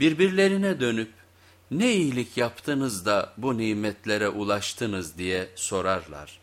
Birbirlerine dönüp ne iyilik yaptınız da bu nimetlere ulaştınız diye sorarlar.